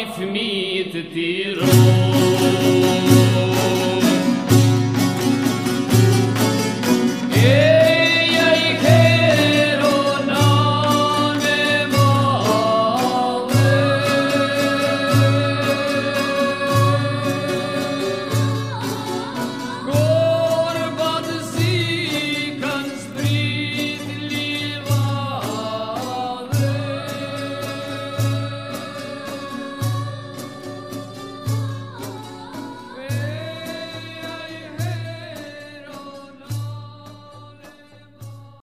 gib mir die Ruhe.